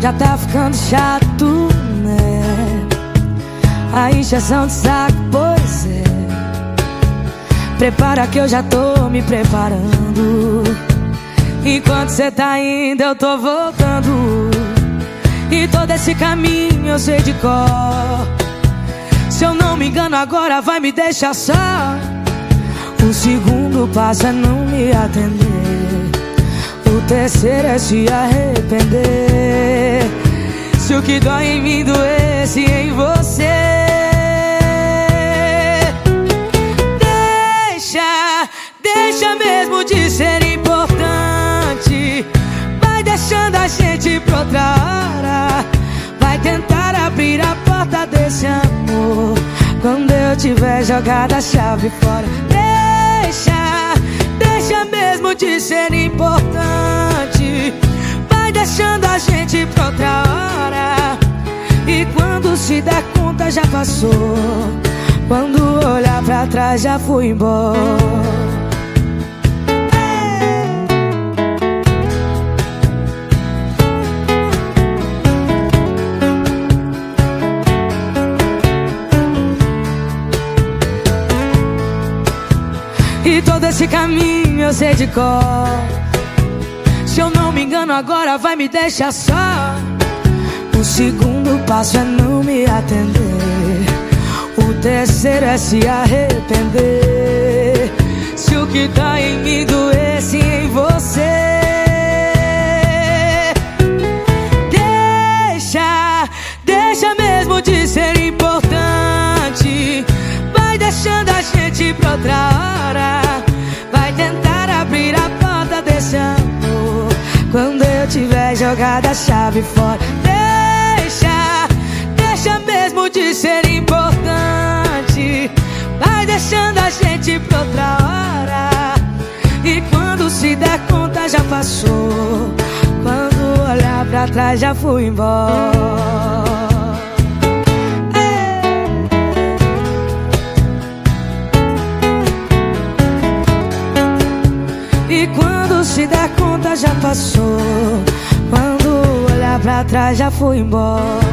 Já tá ficando chato, né? A injeção de saco, pois é. Prepara que eu já tô me preparando. Enquanto cê tá indo, eu tô voltando. E todo esse caminho eu sei de cor. Se eu não me engano, agora vai me deixar só. O segundo passo é não me atender. Terceiro é se arrepender. Se o que dói em mim doesse em você. Deixa, deixa mesmo de ser importante. Vai deixando a gente pra outra hora. Vai tentar abrir a porta desse amor. Quando eu tiver jogado a chave fora. Deixa, deixa mesmo de ser importante. Já passou. Quando olhar pra trás já fui embora. E todo esse caminho eu sei de cor. Se eu não me engano, agora vai me deixar só. O segundo passo é não me atender. O terceiro é se arrepender. Se o que tá em mim doesse em você. Deixa, deixa mesmo de ser importante. Vai deixando a gente pra outra hora. Vai tentar abrir a porta desse amor. Quando eu tiver jogado a chave fora. De ser importante. Vai deixando a gente pra outra hora. E quando se der conta já passou. Quando olhar pra trás já fui embora. E quando se der conta já passou. Quando olhar pra trás já fui embora.